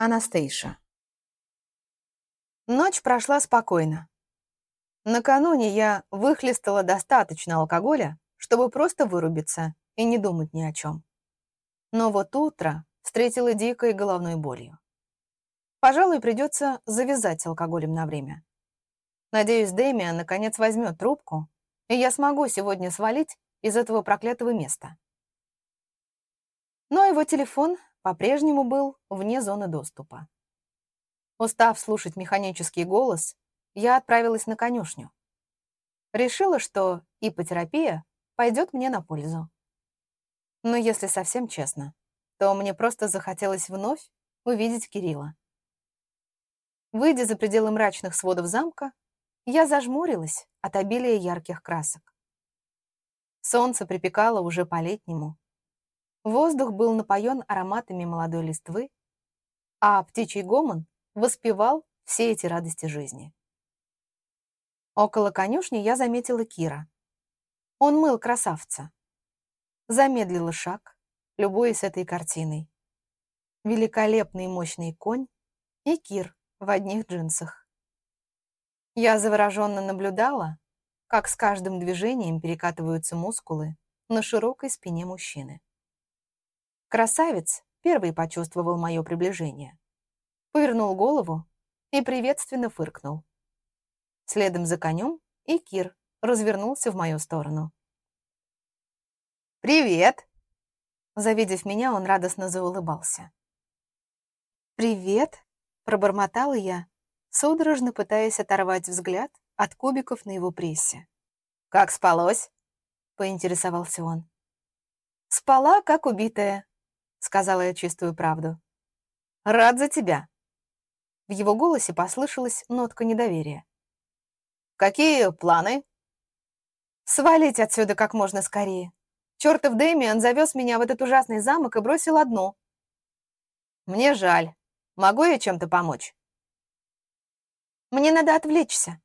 Анастейша. Ночь прошла спокойно. Накануне я выхлестала достаточно алкоголя, чтобы просто вырубиться и не думать ни о чем. Но вот утро встретило дикой головной болью. Пожалуй, придется завязать алкоголем на время. Надеюсь, Дэмиан наконец возьмет трубку, и я смогу сегодня свалить из этого проклятого места. Но его телефон по-прежнему был вне зоны доступа. Устав слушать механический голос, я отправилась на конюшню. Решила, что ипотерапия пойдет мне на пользу. Но если совсем честно, то мне просто захотелось вновь увидеть Кирилла. Выйдя за пределы мрачных сводов замка, я зажмурилась от обилия ярких красок. Солнце припекало уже по-летнему, Воздух был напоен ароматами молодой листвы, а птичий гомон воспевал все эти радости жизни. Около конюшни я заметила Кира. Он мыл красавца. Замедлила шаг, любуясь этой картиной. Великолепный мощный конь и Кир в одних джинсах. Я завороженно наблюдала, как с каждым движением перекатываются мускулы на широкой спине мужчины. Красавец первый почувствовал мое приближение. Повернул голову и приветственно фыркнул. Следом за конем и Кир развернулся в мою сторону. «Привет!» Завидев меня, он радостно заулыбался. «Привет!» — пробормотала я, судорожно пытаясь оторвать взгляд от кубиков на его прессе. «Как спалось?» — поинтересовался он. «Спала, как убитая», — сказала я чистую правду. «Рад за тебя». В его голосе послышалась нотка недоверия. «Какие планы?» «Свалить отсюда как можно скорее. Чертов Дэмиан завез меня в этот ужасный замок и бросил одну». «Мне жаль. Могу я чем-то помочь?» «Мне надо отвлечься.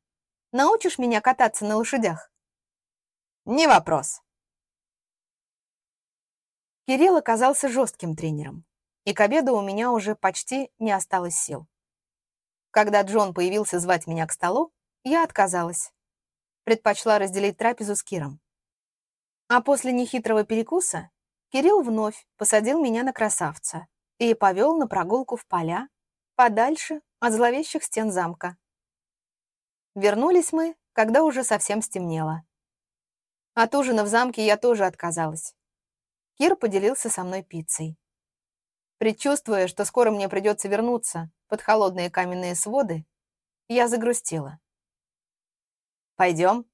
Научишь меня кататься на лошадях?» «Не вопрос», Кирилл оказался жестким тренером, и к обеду у меня уже почти не осталось сил. Когда Джон появился звать меня к столу, я отказалась. Предпочла разделить трапезу с Киром. А после нехитрого перекуса Кирилл вновь посадил меня на красавца и повел на прогулку в поля, подальше от зловещих стен замка. Вернулись мы, когда уже совсем стемнело. От ужина в замке я тоже отказалась. Кир поделился со мной пиццей. Предчувствуя, что скоро мне придется вернуться под холодные каменные своды, я загрустила. «Пойдем?»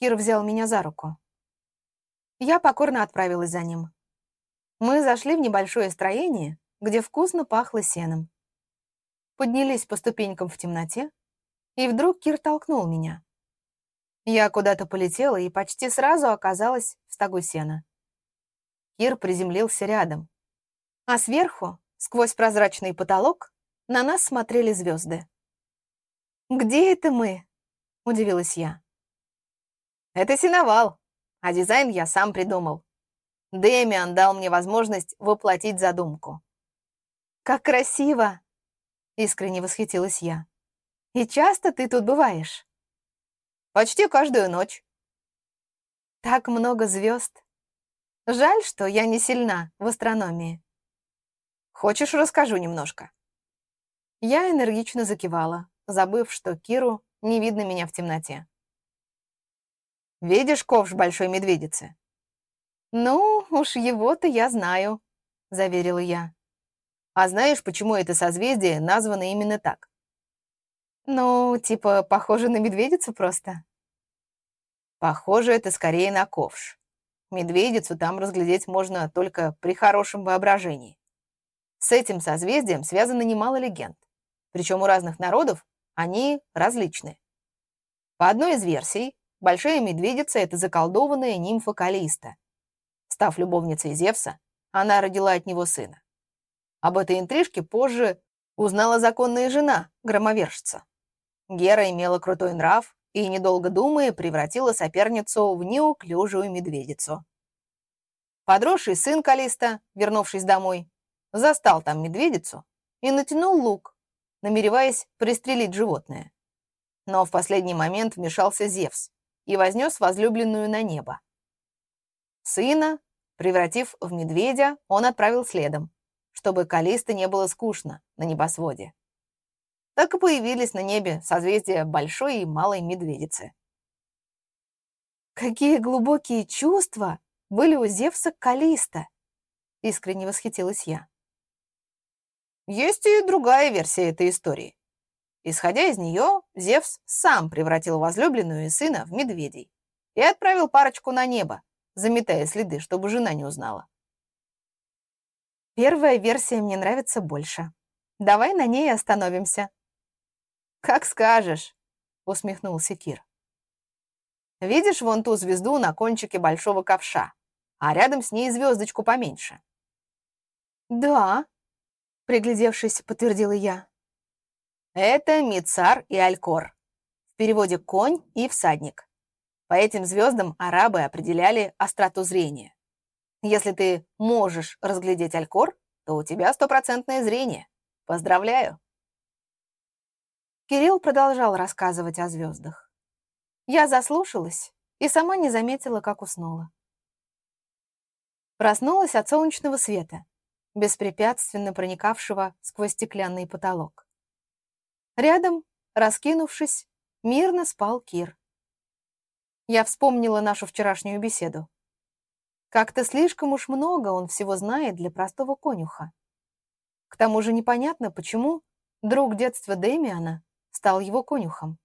Кир взял меня за руку. Я покорно отправилась за ним. Мы зашли в небольшое строение, где вкусно пахло сеном. Поднялись по ступенькам в темноте, и вдруг Кир толкнул меня. Я куда-то полетела и почти сразу оказалась в стогу сена. Кир приземлился рядом. А сверху, сквозь прозрачный потолок, на нас смотрели звезды. «Где это мы?» — удивилась я. «Это синовал, а дизайн я сам придумал. Дэмиан дал мне возможность воплотить задумку». «Как красиво!» — искренне восхитилась я. «И часто ты тут бываешь?» «Почти каждую ночь». «Так много звезд. Жаль, что я не сильна в астрономии. Хочешь, расскажу немножко?» Я энергично закивала, забыв, что Киру не видно меня в темноте. «Видишь ковш большой медведицы?» «Ну, уж его-то я знаю», — заверила я. «А знаешь, почему это созвездие названо именно так?» «Ну, типа, похоже на медведицу просто». «Похоже, это скорее на ковш. Медведицу там разглядеть можно только при хорошем воображении. С этим созвездием связано немало легенд, причем у разных народов они различны. По одной из версий, Большая Медведица — это заколдованная нимфа Калиста. Став любовницей Зевса, она родила от него сына. Об этой интрижке позже узнала законная жена громовержца. Гера имела крутой нрав и, недолго думая, превратила соперницу в неуклюжую медведицу. Подросший сын Калиста, вернувшись домой, застал там медведицу и натянул лук, намереваясь пристрелить животное. Но в последний момент вмешался Зевс и вознес возлюбленную на небо. Сына, превратив в медведя, он отправил следом, чтобы Калисто не было скучно на небосводе. Так и появились на небе созвездия Большой и Малой Медведицы. Какие глубокие чувства были у Зевса к Калисто! Искренне восхитилась я. Есть и другая версия этой истории. Исходя из нее, Зевс сам превратил возлюбленную и сына в медведей и отправил парочку на небо, заметая следы, чтобы жена не узнала. Первая версия мне нравится больше. Давай на ней остановимся. Как скажешь, усмехнулся Кир. Видишь вон ту звезду на кончике большого ковша, а рядом с ней звездочку поменьше. Да, приглядевшись, подтвердила я. Это Мицар и Алькор. В переводе «конь» и «всадник». По этим звездам арабы определяли остроту зрения. Если ты можешь разглядеть Алькор, то у тебя стопроцентное зрение. Поздравляю. Кирилл продолжал рассказывать о звездах. Я заслушалась и сама не заметила, как уснула. Проснулась от солнечного света, беспрепятственно проникавшего сквозь стеклянный потолок. Рядом, раскинувшись, мирно спал Кир. Я вспомнила нашу вчерашнюю беседу. Как-то слишком уж много он всего знает для простого конюха. К тому же непонятно, почему друг детства Дэмиана стал его конюхом.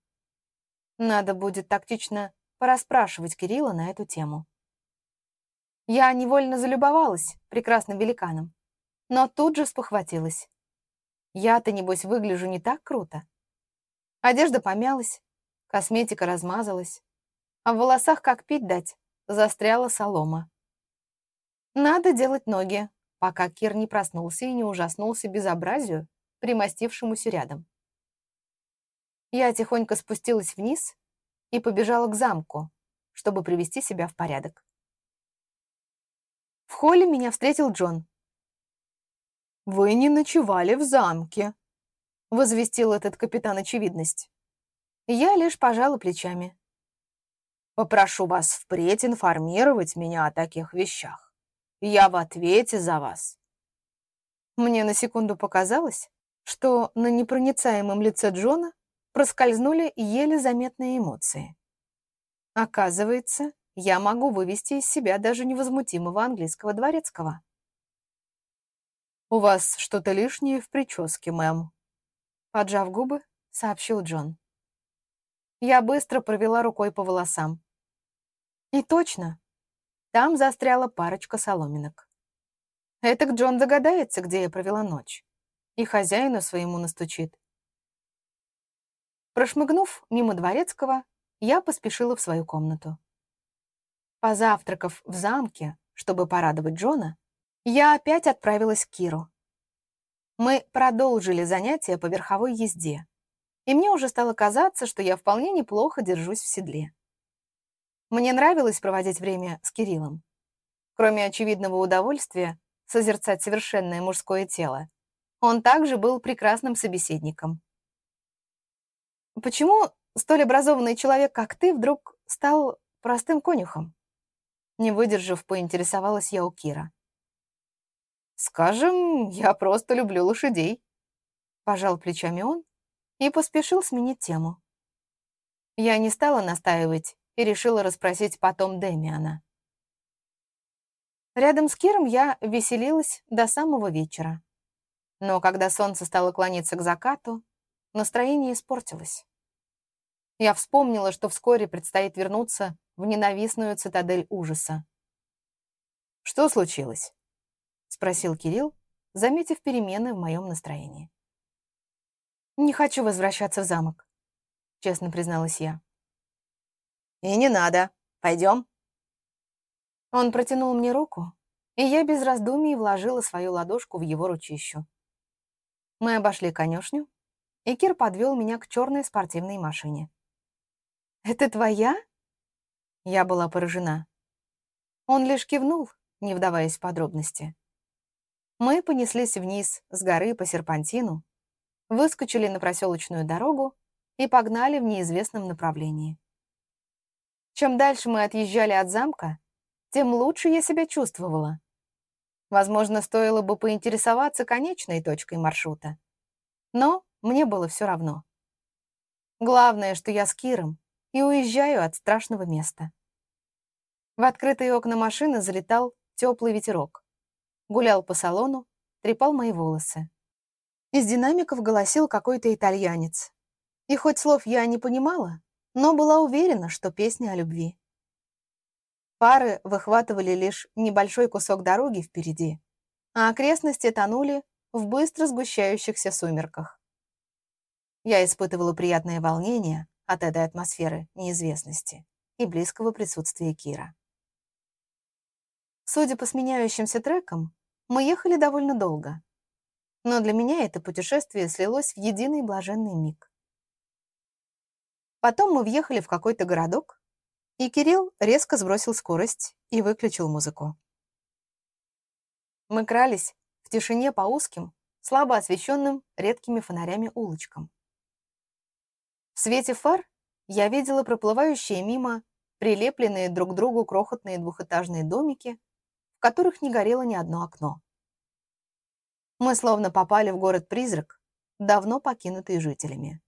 Надо будет тактично порасспрашивать Кирилла на эту тему. Я невольно залюбовалась прекрасным великаном, но тут же спохватилась. Я-то, небось, выгляжу не так круто. Одежда помялась, косметика размазалась, а в волосах, как пить дать, застряла солома. Надо делать ноги, пока Кир не проснулся и не ужаснулся безобразию, примостившемуся рядом. Я тихонько спустилась вниз и побежала к замку, чтобы привести себя в порядок. В холле меня встретил Джон. «Вы не ночевали в замке», — возвестил этот капитан очевидность. Я лишь пожала плечами. «Попрошу вас впредь информировать меня о таких вещах. Я в ответе за вас». Мне на секунду показалось, что на непроницаемом лице Джона проскользнули еле заметные эмоции. Оказывается, я могу вывести из себя даже невозмутимого английского дворецкого. «У вас что-то лишнее в прическе, мэм», — поджав губы, сообщил Джон. Я быстро провела рукой по волосам. И точно, там застряла парочка соломинок. Этак Джон догадается, где я провела ночь, и хозяину своему настучит. Прошмыгнув мимо дворецкого, я поспешила в свою комнату. Позавтракав в замке, чтобы порадовать Джона, я опять отправилась к Киру. Мы продолжили занятия по верховой езде, и мне уже стало казаться, что я вполне неплохо держусь в седле. Мне нравилось проводить время с Кириллом. Кроме очевидного удовольствия созерцать совершенное мужское тело, он также был прекрасным собеседником. «Почему столь образованный человек, как ты, вдруг стал простым конюхом?» Не выдержав, поинтересовалась я у Кира. «Скажем, я просто люблю лошадей», — пожал плечами он и поспешил сменить тему. Я не стала настаивать и решила расспросить потом Демиана. Рядом с Киром я веселилась до самого вечера. Но когда солнце стало клониться к закату, настроение испортилось. Я вспомнила, что вскоре предстоит вернуться в ненавистную цитадель ужаса. «Что случилось?» — спросил Кирилл, заметив перемены в моем настроении. «Не хочу возвращаться в замок», — честно призналась я. «И не надо. Пойдем». Он протянул мне руку, и я без раздумий вложила свою ладошку в его ручищу. Мы обошли конюшню, и Кир подвел меня к черной спортивной машине. «Это твоя?» Я была поражена. Он лишь кивнул, не вдаваясь в подробности. Мы понеслись вниз с горы по серпантину, выскочили на проселочную дорогу и погнали в неизвестном направлении. Чем дальше мы отъезжали от замка, тем лучше я себя чувствовала. Возможно, стоило бы поинтересоваться конечной точкой маршрута. Но мне было все равно. Главное, что я с Киром и уезжаю от страшного места. В открытые окна машины залетал теплый ветерок. Гулял по салону, трепал мои волосы. Из динамиков голосил какой-то итальянец. И хоть слов я не понимала, но была уверена, что песня о любви. Пары выхватывали лишь небольшой кусок дороги впереди, а окрестности тонули в быстро сгущающихся сумерках. Я испытывала приятное волнение от этой атмосферы неизвестности и близкого присутствия Кира. Судя по сменяющимся трекам, мы ехали довольно долго. Но для меня это путешествие слилось в единый блаженный миг. Потом мы въехали в какой-то городок, и Кирилл резко сбросил скорость и выключил музыку. Мы крались в тишине по узким, слабо освещенным редкими фонарями улочкам. В свете фар я видела проплывающие мимо прилепленные друг к другу крохотные двухэтажные домики, в которых не горело ни одно окно. Мы словно попали в город-призрак, давно покинутый жителями.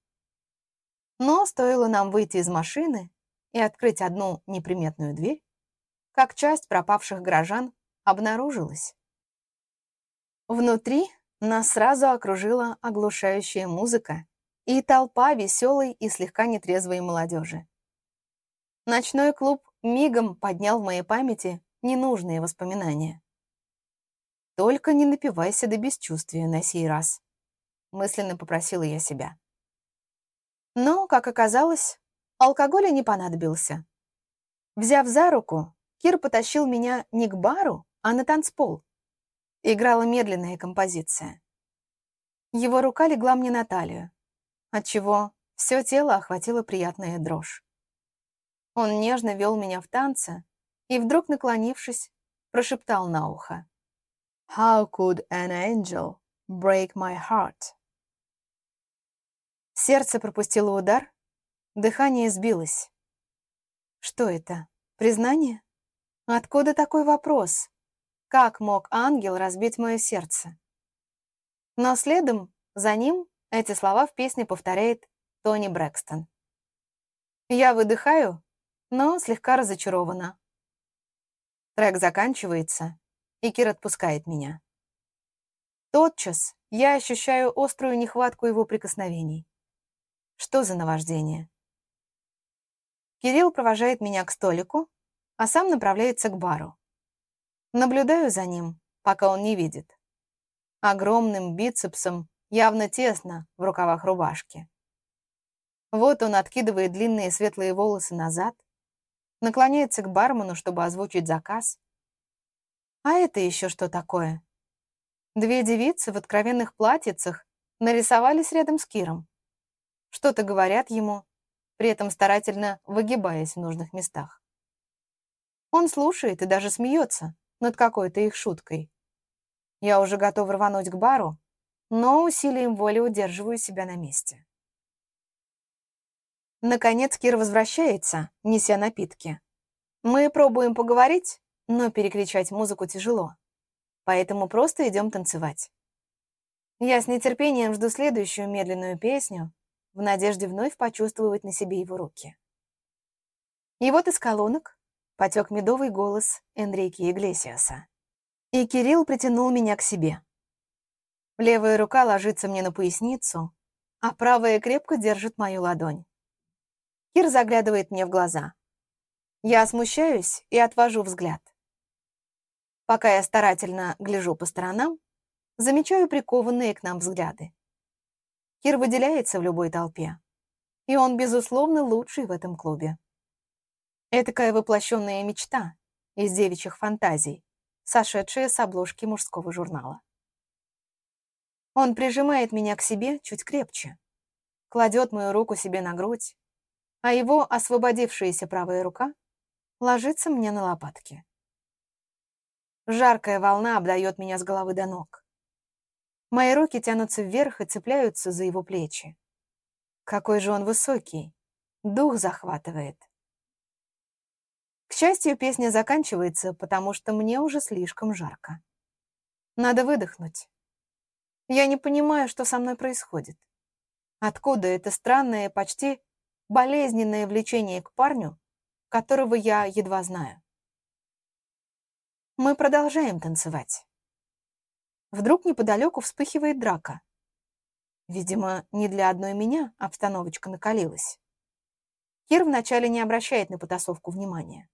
Но стоило нам выйти из машины и открыть одну неприметную дверь, как часть пропавших горожан обнаружилась. Внутри нас сразу окружила оглушающая музыка и толпа веселой и слегка нетрезвой молодежи. Ночной клуб мигом поднял в моей памяти ненужные воспоминания. «Только не напивайся до бесчувствия на сей раз», — мысленно попросила я себя. Но, как оказалось, алкоголя не понадобился. Взяв за руку, Кир потащил меня не к бару, а на танцпол. Играла медленная композиция. Его рука легла мне на талию, отчего все тело охватило приятная дрожь. Он нежно вел меня в танце и, вдруг наклонившись, прошептал на ухо. «How could an angel break my heart?» Сердце пропустило удар, дыхание сбилось. Что это? Признание? Откуда такой вопрос? Как мог ангел разбить мое сердце? Но следом за ним эти слова в песне повторяет Тони Брэкстон. Я выдыхаю, но слегка разочарована. Трек заканчивается, и Кир отпускает меня. Тотчас я ощущаю острую нехватку его прикосновений. Что за наваждение? Кирилл провожает меня к столику, а сам направляется к бару. Наблюдаю за ним, пока он не видит. Огромным бицепсом явно тесно в рукавах рубашки. Вот он откидывает длинные светлые волосы назад, наклоняется к бармену, чтобы озвучить заказ. А это еще что такое? Две девицы в откровенных платьицах нарисовались рядом с Киром. Что-то говорят ему, при этом старательно выгибаясь в нужных местах. Он слушает и даже смеется над какой-то их шуткой. Я уже готов рвануть к бару, но усилием воли удерживаю себя на месте. Наконец Кир возвращается, неся напитки. Мы пробуем поговорить, но перекричать музыку тяжело, поэтому просто идем танцевать. Я с нетерпением жду следующую медленную песню, в надежде вновь почувствовать на себе его руки. И вот из колонок потек медовый голос Энрике Иглесиаса. И Кирилл притянул меня к себе. Левая рука ложится мне на поясницу, а правая крепко держит мою ладонь. Кир заглядывает мне в глаза. Я смущаюсь и отвожу взгляд. Пока я старательно гляжу по сторонам, замечаю прикованные к нам взгляды. Кир выделяется в любой толпе, и он, безусловно, лучший в этом клубе. Этакая воплощенная мечта из девичьих фантазий, сошедшая с обложки мужского журнала. Он прижимает меня к себе чуть крепче, кладет мою руку себе на грудь, а его освободившаяся правая рука ложится мне на лопатки. Жаркая волна обдает меня с головы до ног. Мои руки тянутся вверх и цепляются за его плечи. Какой же он высокий. Дух захватывает. К счастью, песня заканчивается, потому что мне уже слишком жарко. Надо выдохнуть. Я не понимаю, что со мной происходит. Откуда это странное, почти болезненное влечение к парню, которого я едва знаю? Мы продолжаем танцевать. Вдруг неподалеку вспыхивает драка. Видимо, не для одной меня обстановочка накалилась. Кир вначале не обращает на потасовку внимания.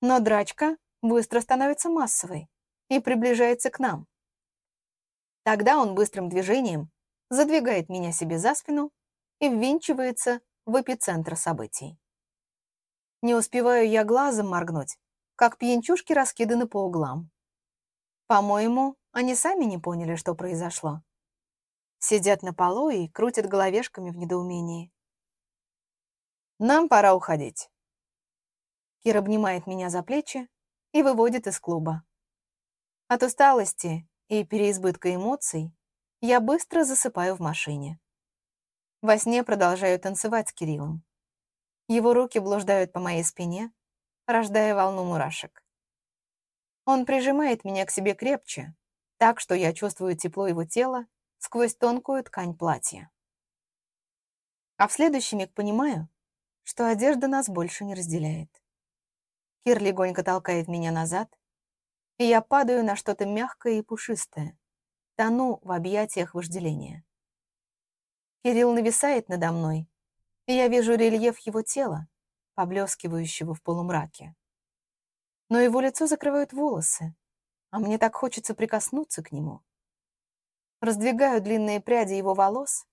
Но драчка быстро становится массовой и приближается к нам. Тогда он быстрым движением задвигает меня себе за спину и ввинчивается в эпицентр событий. Не успеваю я глазом моргнуть, как пьянчушки раскиданы по углам. По-моему, они сами не поняли, что произошло. Сидят на полу и крутят головешками в недоумении. «Нам пора уходить». Кир обнимает меня за плечи и выводит из клуба. От усталости и переизбытка эмоций я быстро засыпаю в машине. Во сне продолжаю танцевать с Кириллом. Его руки блуждают по моей спине, рождая волну мурашек. Он прижимает меня к себе крепче, так что я чувствую тепло его тела сквозь тонкую ткань платья. А в следующий миг понимаю, что одежда нас больше не разделяет. Кир легонько толкает меня назад, и я падаю на что-то мягкое и пушистое, тону в объятиях вожделения. Кирилл нависает надо мной, и я вижу рельеф его тела, поблескивающего в полумраке. Но его лицо закрывают волосы, а мне так хочется прикоснуться к нему. Раздвигаю длинные пряди его волос,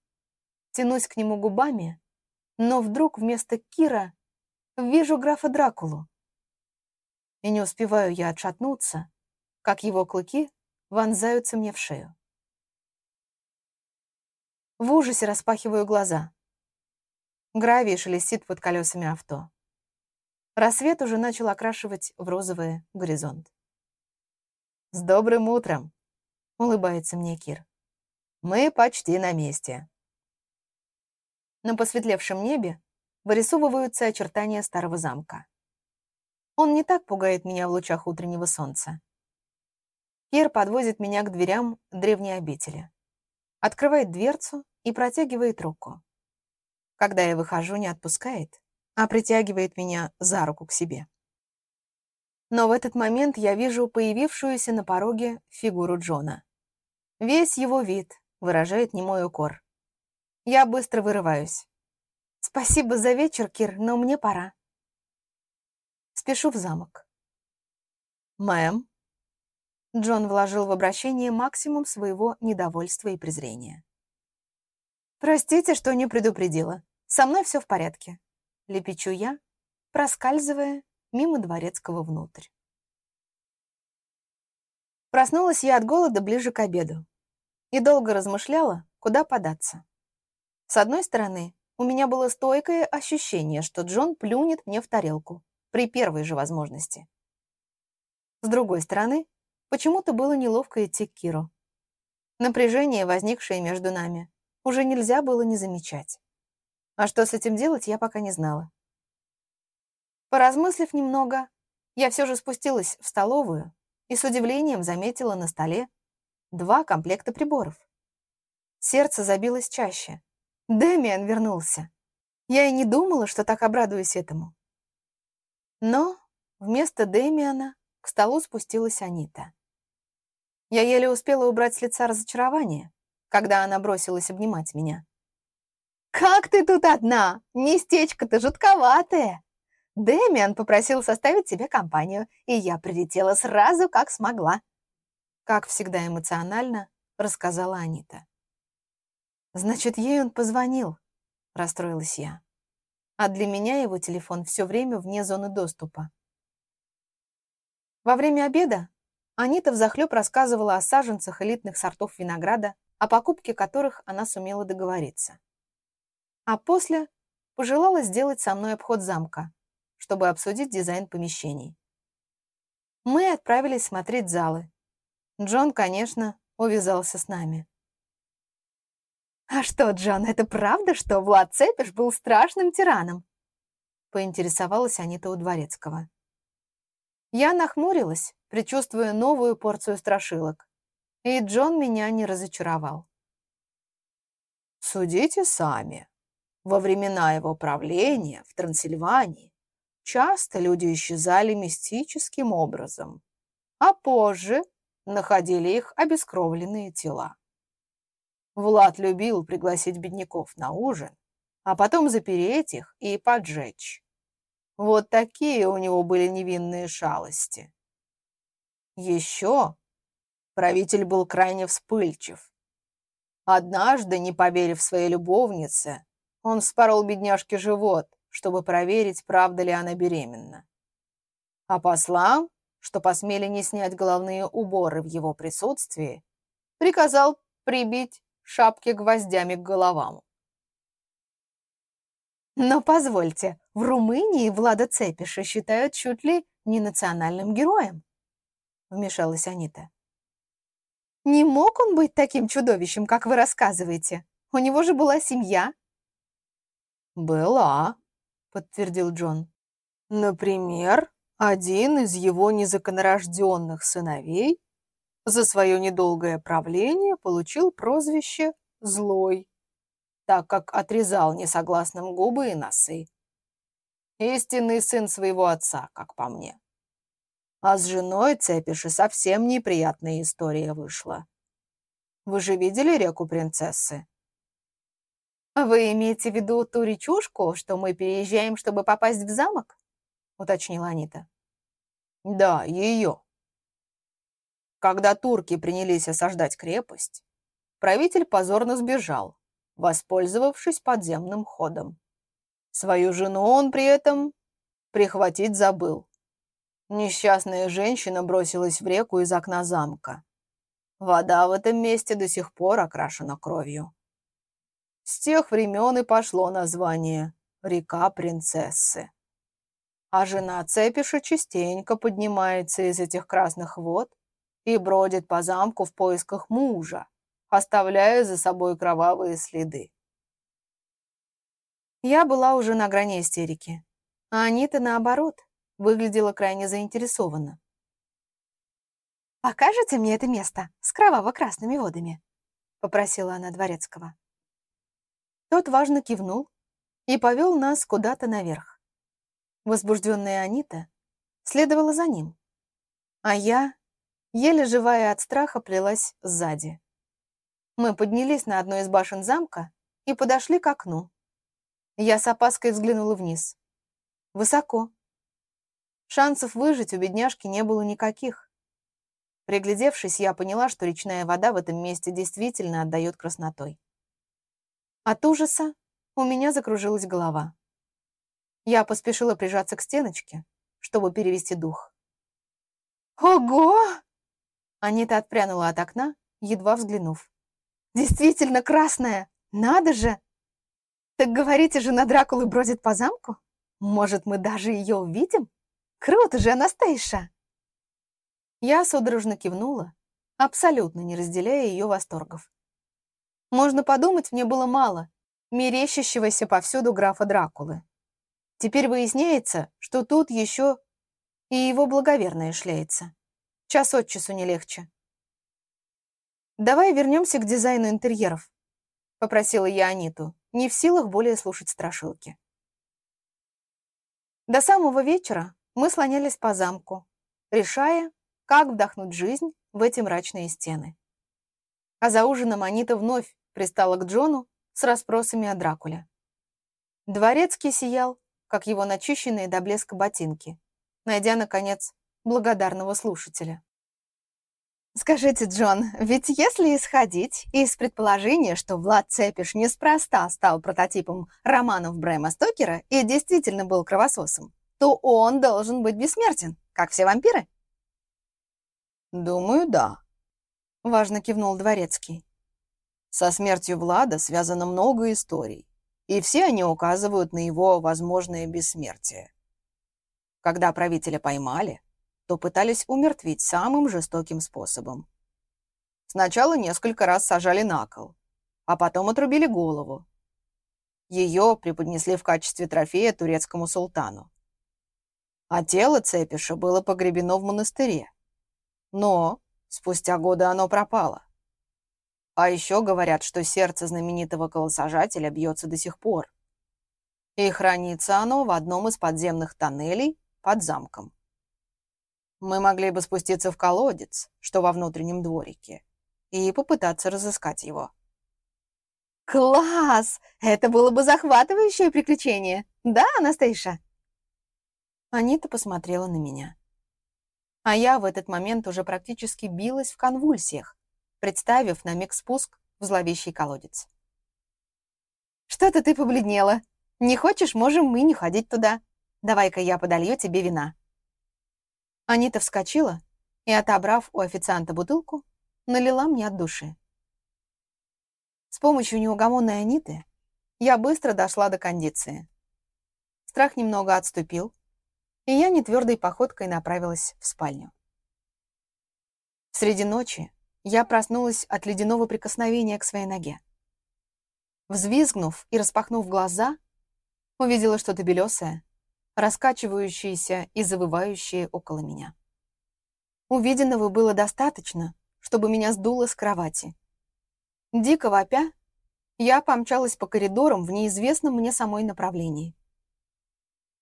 тянусь к нему губами, но вдруг вместо Кира вижу графа Дракулу. И не успеваю я отшатнуться, как его клыки вонзаются мне в шею. В ужасе распахиваю глаза. Гравий шелестит под колесами авто. Рассвет уже начал окрашивать в розовый горизонт. «С добрым утром!» — улыбается мне Кир. «Мы почти на месте». На посветлевшем небе вырисовываются очертания старого замка. Он не так пугает меня в лучах утреннего солнца. Кир подвозит меня к дверям древней обители. Открывает дверцу и протягивает руку. Когда я выхожу, не отпускает, а притягивает меня за руку к себе. Но в этот момент я вижу появившуюся на пороге фигуру Джона. Весь его вид выражает немой укор. Я быстро вырываюсь. «Спасибо за вечер, Кир, но мне пора». Спешу в замок. «Мэм», Джон вложил в обращение максимум своего недовольства и презрения. «Простите, что не предупредила. Со мной все в порядке», — лепечу я, проскальзывая мимо дворецкого внутрь. Проснулась я от голода ближе к обеду и долго размышляла, куда податься. С одной стороны, у меня было стойкое ощущение, что Джон плюнет мне в тарелку при первой же возможности. С другой стороны, Почему-то было неловко идти к Киру. Напряжение, возникшее между нами, уже нельзя было не замечать. А что с этим делать, я пока не знала. Поразмыслив немного, я все же спустилась в столовую и с удивлением заметила на столе два комплекта приборов. Сердце забилось чаще. Дэмиан вернулся. Я и не думала, что так обрадуюсь этому. Но вместо Дэмиана к столу спустилась Анита. Я еле успела убрать с лица разочарование, когда она бросилась обнимать меня. «Как ты тут одна? Местечко-то жутковатое!» Дэмиан попросил составить тебе компанию, и я прилетела сразу, как смогла. Как всегда эмоционально рассказала Анита. «Значит, ей он позвонил», — расстроилась я. А для меня его телефон все время вне зоны доступа. Во время обеда Анита взахлеб рассказывала о саженцах элитных сортов винограда, о покупке которых она сумела договориться. А после пожелала сделать со мной обход замка, чтобы обсудить дизайн помещений. Мы отправились смотреть залы. Джон, конечно, увязался с нами. «А что, Джон, это правда, что Влад Цепиш был страшным тираном?» поинтересовалась Анита у Дворецкого. Я нахмурилась, предчувствуя новую порцию страшилок, и Джон меня не разочаровал. «Судите сами. Во времена его правления в Трансильвании часто люди исчезали мистическим образом, а позже находили их обескровленные тела. Влад любил пригласить бедняков на ужин, а потом запереть их и поджечь. Вот такие у него были невинные шалости. Еще правитель был крайне вспыльчив. Однажды, не поверив своей любовнице, он вспорол бедняжке живот, чтобы проверить, правда ли она беременна. А послам, что посмели не снять головные уборы в его присутствии, приказал прибить шапки гвоздями к головам. Но позвольте, в Румынии Влада Цепиша считают чуть ли не национальным героем, вмешалась Анита. Не мог он быть таким чудовищем, как вы рассказываете? У него же была семья. Была, подтвердил Джон. Например, один из его незаконорожденных сыновей за свое недолгое правление получил прозвище «Злой», так как отрезал несогласным губы и носы. Истинный сын своего отца, как по мне. А с женой Цепиши совсем неприятная история вышла. Вы же видели реку Принцессы? «Вы имеете в виду ту речушку, что мы переезжаем, чтобы попасть в замок?» — уточнила Анита. «Да, ее», когда турки принялись осаждать крепость, правитель позорно сбежал, воспользовавшись подземным ходом. Свою жену он при этом прихватить забыл. Несчастная женщина бросилась в реку из окна замка. Вода в этом месте до сих пор окрашена кровью. С тех времен и пошло название «Река Принцессы». А жена Цепиша частенько поднимается из этих красных вод и бродит по замку в поисках мужа, оставляя за собой кровавые следы. Я была уже на грани истерики, а Анита, наоборот, выглядела крайне заинтересованно. «Покажете мне это место с кроваво-красными водами?» — попросила она Дворецкого. Тот важно кивнул и повел нас куда-то наверх. Возбужденная Анита следовала за ним, а я еле живая от страха, плелась сзади. Мы поднялись на одну из башен замка и подошли к окну. Я с опаской взглянула вниз. Высоко. Шансов выжить у бедняжки не было никаких. Приглядевшись, я поняла, что речная вода в этом месте действительно отдает краснотой. От ужаса у меня закружилась голова. Я поспешила прижаться к стеночке, чтобы перевести дух. «Ого!» Анита отпрянула от окна, едва взглянув. «Действительно красная! Надо же!» «Так говорите, жена Дракулы бродит по замку? Может, мы даже ее увидим? Круто же, Анастейша!» Я судорожно кивнула, абсолютно не разделяя ее восторгов. Можно подумать, мне было мало мерещащегося повсюду графа Дракулы. Теперь выясняется, что тут еще и его благоверная шляется. Час от часу не легче. «Давай вернемся к дизайну интерьеров», — попросила я Аниту, не в силах более слушать страшилки. До самого вечера мы слонялись по замку, решая, как вдохнуть жизнь в эти мрачные стены. А за ужином Анита вновь пристала к Джону с расспросами о Дракуле. Дворецкий сиял, как его начищенные до блеска ботинки, найдя, наконец, благодарного слушателя. Скажите, Джон, ведь если исходить из предположения, что Влад Цепиш неспроста стал прототипом романов Брэма Стокера и действительно был кровососом, то он должен быть бессмертен, как все вампиры? Думаю, да. Важно кивнул Дворецкий. Со смертью Влада связано много историй, и все они указывают на его возможное бессмертие. Когда правителя поймали, то пытались умертвить самым жестоким способом. Сначала несколько раз сажали на кол, а потом отрубили голову. Ее преподнесли в качестве трофея турецкому султану. А тело Цепиша было погребено в монастыре. Но спустя годы оно пропало. А еще говорят, что сердце знаменитого колосажателя бьется до сих пор. И хранится оно в одном из подземных тоннелей под замком. Мы могли бы спуститься в колодец, что во внутреннем дворике, и попытаться разыскать его. «Класс! Это было бы захватывающее приключение! Да, Анастейша?» Анита посмотрела на меня. А я в этот момент уже практически билась в конвульсиях, представив на миг спуск в зловещий колодец. «Что-то ты побледнела. Не хочешь, можем мы не ходить туда. Давай-ка я подолью тебе вина». Анита вскочила и, отобрав у официанта бутылку, налила мне от души. С помощью неугомонной Аниты я быстро дошла до кондиции. Страх немного отступил, и я нетвердой походкой направилась в спальню. Среди ночи я проснулась от ледяного прикосновения к своей ноге. Взвизгнув и распахнув глаза, увидела что-то белесое, раскачивающееся и завывающее около меня. Увиденного было достаточно, чтобы меня сдуло с кровати. Дико вопя, я помчалась по коридорам в неизвестном мне самой направлении.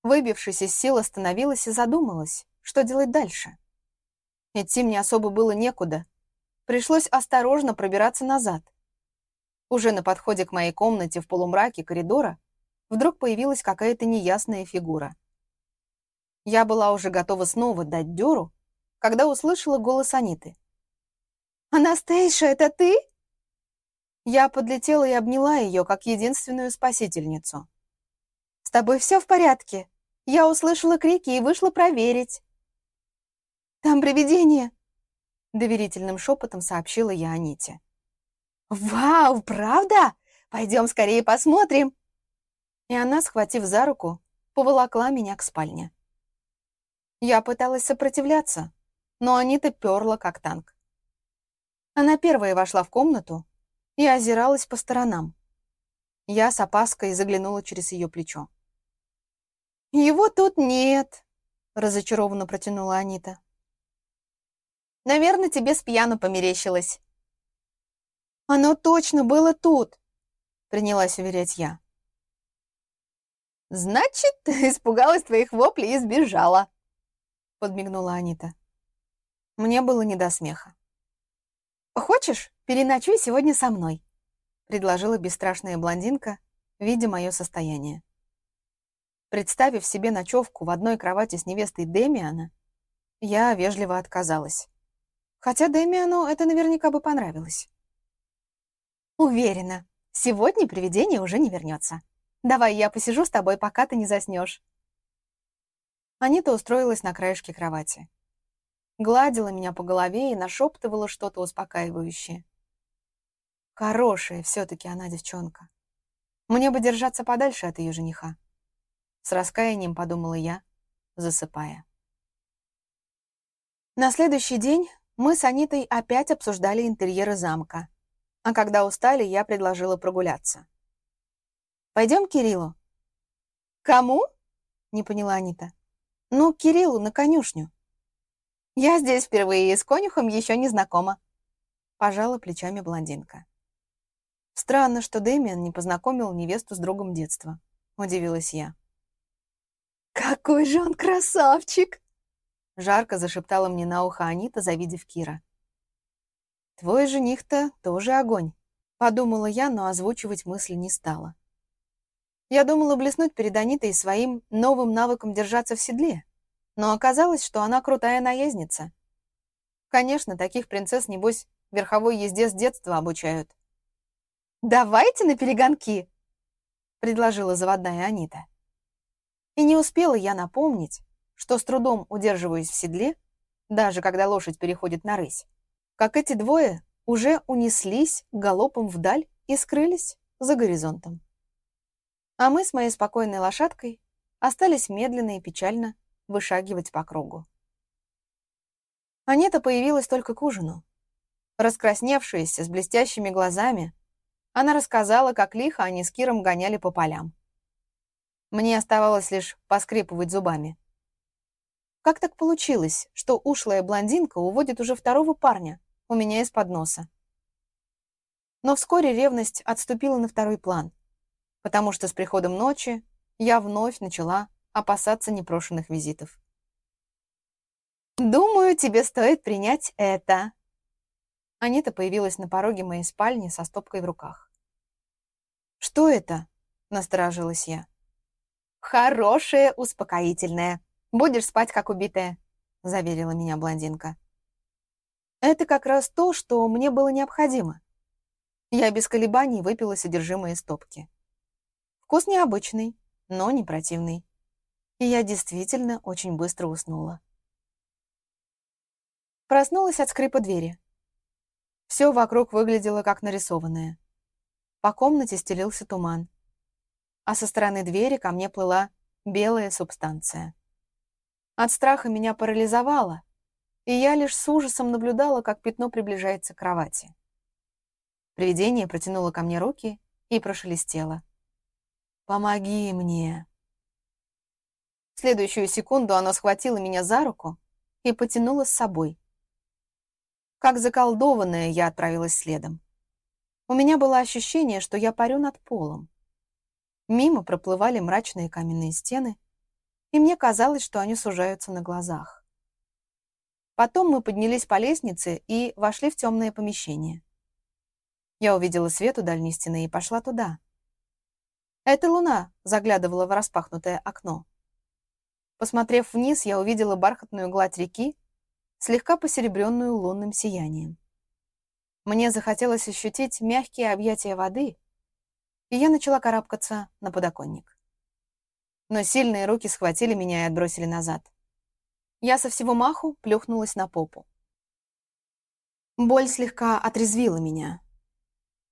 Выбившись из сил, остановилась и задумалась, что делать дальше. Идти мне особо было некуда. Пришлось осторожно пробираться назад. Уже на подходе к моей комнате в полумраке коридора вдруг появилась какая-то неясная фигура. Я была уже готова снова дать дёру, когда услышала голос Аниты. «Анастейша, это ты?» Я подлетела и обняла ее как единственную спасительницу. «С тобой все в порядке?» Я услышала крики и вышла проверить. «Там привидение!» — доверительным шепотом сообщила я Аните. «Вау, правда? Пойдем скорее посмотрим!» И она, схватив за руку, поволокла меня к спальне. Я пыталась сопротивляться, но Анита перла, как танк. Она первая вошла в комнату и озиралась по сторонам. Я с опаской заглянула через ее плечо. «Его тут нет», — разочарованно протянула Анита. «Наверное, тебе с пьяну померещилось». «Оно точно было тут», — принялась уверять я. «Значит, испугалась твоих воплей и сбежала», — подмигнула Анита. Мне было не до смеха. «Хочешь, переночуй сегодня со мной», — предложила бесстрашная блондинка, видя мое состояние. Представив себе ночевку в одной кровати с невестой Демиана, я вежливо отказалась. Хотя Демиану это наверняка бы понравилось. «Уверена, сегодня привидение уже не вернется. Давай я посижу с тобой, пока ты не заснешь». Анита устроилась на краешке кровати. Гладила меня по голове и нашептывала что-то успокаивающее. Хорошая все-таки она девчонка. Мне бы держаться подальше от ее жениха. С раскаянием подумала я, засыпая. На следующий день мы с Анитой опять обсуждали интерьеры замка. А когда устали, я предложила прогуляться. «Пойдем к Кириллу». «Кому?» — не поняла Анита. «Ну, к Кириллу, на конюшню». «Я здесь впервые и с конюхом еще не знакома», — пожала плечами блондинка. «Странно, что Дэмиан не познакомил невесту с другом детства», — удивилась я. «Какой же он красавчик!» Жарко зашептала мне на ухо Анита, завидев Кира. «Твой жених-то тоже огонь», — подумала я, но озвучивать мысли не стала. Я думала блеснуть перед Анитой своим новым навыком держаться в седле, но оказалось, что она крутая наездница. Конечно, таких принцесс, небось, верховой езде с детства обучают. «Давайте на перегонки!» — предложила заводная Анита. И не успела я напомнить, что с трудом удерживаюсь в седле, даже когда лошадь переходит на рысь, как эти двое уже унеслись галопом вдаль и скрылись за горизонтом. А мы с моей спокойной лошадкой остались медленно и печально вышагивать по кругу. Анета появилась только к ужину. Раскрасневшаяся, с блестящими глазами, она рассказала, как лихо они с Киром гоняли по полям. Мне оставалось лишь поскрипывать зубами. Как так получилось, что ушлая блондинка уводит уже второго парня у меня из-под носа? Но вскоре ревность отступила на второй план, потому что с приходом ночи я вновь начала опасаться непрошенных визитов. «Думаю, тебе стоит принять это». Анита появилась на пороге моей спальни со стопкой в руках. «Что это?» — насторожилась я. «Хорошее успокоительное», «Будешь спать, как убитая», — заверила меня блондинка. Это как раз то, что мне было необходимо. Я без колебаний выпила содержимое стопки. Вкус необычный, но не противный. И я действительно очень быстро уснула. Проснулась от скрипа двери. Все вокруг выглядело как нарисованное. По комнате стелился туман. А со стороны двери ко мне плыла белая субстанция. От страха меня парализовало, и я лишь с ужасом наблюдала, как пятно приближается к кровати. Привидение протянуло ко мне руки и прошелестело. «Помоги мне!» В следующую секунду оно схватило меня за руку и потянуло с собой. Как заколдованная, я отправилась следом. У меня было ощущение, что я парю над полом. Мимо проплывали мрачные каменные стены, и мне казалось, что они сужаются на глазах. Потом мы поднялись по лестнице и вошли в темное помещение. Я увидела свет у дальней стены и пошла туда. Эта луна заглядывала в распахнутое окно. Посмотрев вниз, я увидела бархатную гладь реки, слегка посеребренную лунным сиянием. Мне захотелось ощутить мягкие объятия воды, и я начала карабкаться на подоконник но сильные руки схватили меня и отбросили назад. Я со всего маху плюхнулась на попу. Боль слегка отрезвила меня.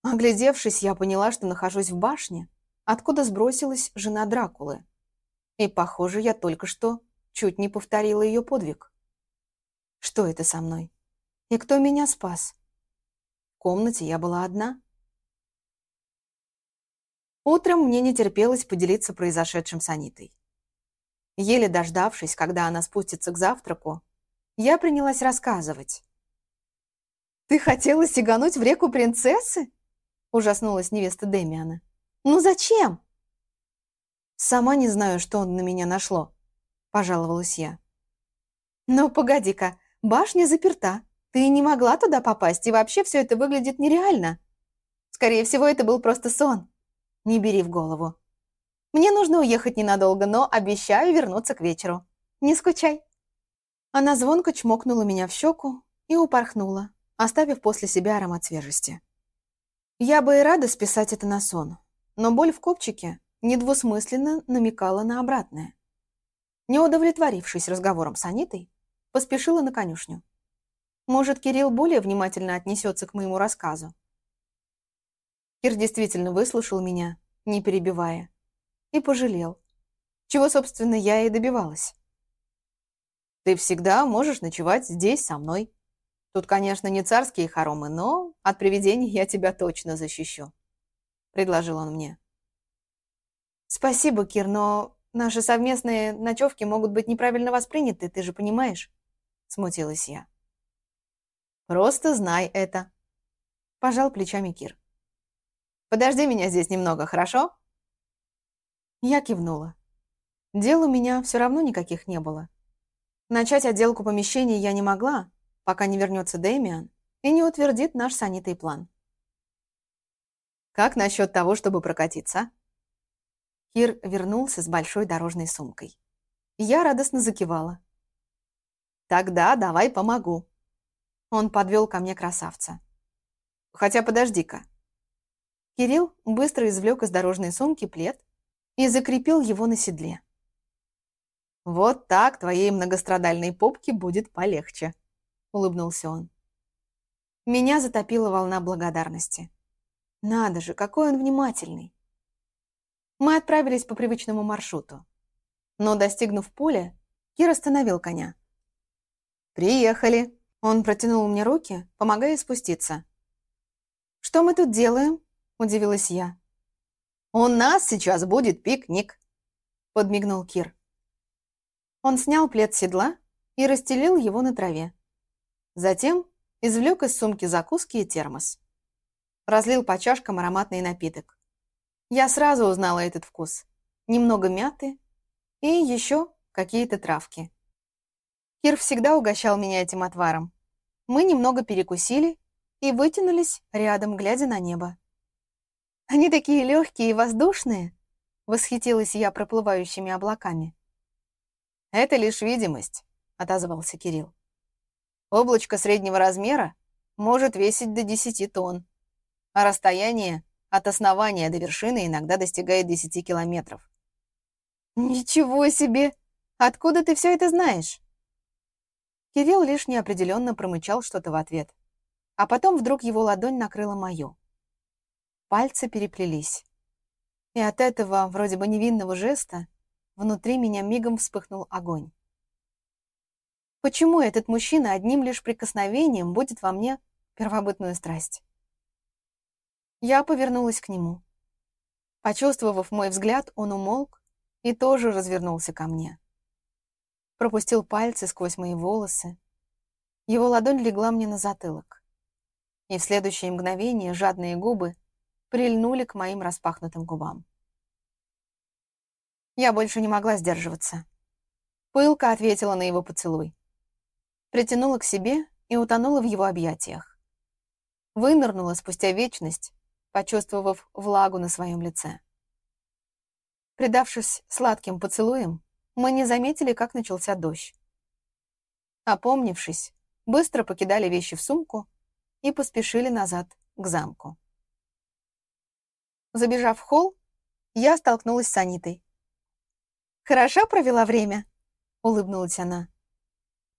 Оглядевшись, я поняла, что нахожусь в башне, откуда сбросилась жена Дракулы. И, похоже, я только что чуть не повторила ее подвиг. Что это со мной? И кто меня спас? В комнате я была одна. Утром мне не терпелось поделиться произошедшим с Анитой. Еле дождавшись, когда она спустится к завтраку, я принялась рассказывать. «Ты хотела сигануть в реку принцессы?» – ужаснулась невеста Демиана. «Ну зачем?» «Сама не знаю, что на меня нашло», – пожаловалась я. «Но погоди-ка, башня заперта. Ты не могла туда попасть, и вообще все это выглядит нереально. Скорее всего, это был просто сон». Не бери в голову. Мне нужно уехать ненадолго, но обещаю вернуться к вечеру. Не скучай». Она звонко чмокнула меня в щеку и упорхнула, оставив после себя аромат свежести. Я бы и рада списать это на сон, но боль в копчике недвусмысленно намекала на обратное. Не удовлетворившись разговором с Анитой, поспешила на конюшню. Может, Кирилл более внимательно отнесется к моему рассказу, Кир действительно выслушал меня, не перебивая, и пожалел. Чего, собственно, я и добивалась. «Ты всегда можешь ночевать здесь со мной. Тут, конечно, не царские хоромы, но от привидений я тебя точно защищу», — предложил он мне. «Спасибо, Кир, но наши совместные ночевки могут быть неправильно восприняты, ты же понимаешь?» — смутилась я. «Просто знай это», — пожал плечами Кир. Подожди меня здесь немного, хорошо?» Я кивнула. Дел у меня все равно никаких не было. Начать отделку помещений я не могла, пока не вернется Дэмиан и не утвердит наш санитый план. «Как насчет того, чтобы прокатиться?» Кир вернулся с большой дорожной сумкой. Я радостно закивала. «Тогда давай помогу». Он подвел ко мне красавца. «Хотя подожди-ка, Кирилл быстро извлек из дорожной сумки плед и закрепил его на седле. «Вот так твоей многострадальной попке будет полегче», — улыбнулся он. Меня затопила волна благодарности. Надо же, какой он внимательный. Мы отправились по привычному маршруту. Но, достигнув поля, Кир остановил коня. «Приехали. Он протянул мне руки, помогая спуститься. «Что мы тут делаем?» – удивилась я. «У нас сейчас будет пикник», – подмигнул Кир. Он снял плед седла и расстелил его на траве. Затем извлек из сумки закуски и термос. Разлил по чашкам ароматный напиток. Я сразу узнала этот вкус. Немного мяты и еще какие-то травки. Кир всегда угощал меня этим отваром. Мы немного перекусили и вытянулись рядом, глядя на небо. «Они такие легкие и воздушные!» — восхитилась я проплывающими облаками. «Это лишь видимость», — отозвался Кирилл. «Облачко среднего размера может весить до 10 тонн, а расстояние от основания до вершины иногда достигает 10 километров». «Ничего себе! Откуда ты все это знаешь?» Кирилл лишь неопределенно промычал что-то в ответ, а потом вдруг его ладонь накрыла мою. Пальцы переплелись. И от этого, вроде бы невинного жеста, внутри меня мигом вспыхнул огонь. Почему этот мужчина одним лишь прикосновением будет во мне первобытную страсть? Я повернулась к нему. Почувствовав мой взгляд, он умолк и тоже развернулся ко мне пропустил пальцы сквозь мои волосы. Его ладонь легла мне на затылок. И в следующее мгновение жадные губы прильнули к моим распахнутым губам. Я больше не могла сдерживаться. Пылка ответила на его поцелуй. Притянула к себе и утонула в его объятиях. Вынырнула спустя вечность, почувствовав влагу на своем лице. Предавшись сладким поцелуем, мы не заметили, как начался дождь. Опомнившись, быстро покидали вещи в сумку и поспешили назад к замку. Забежав в холл, я столкнулась с Анитой. «Хорошо провела время?» — улыбнулась она.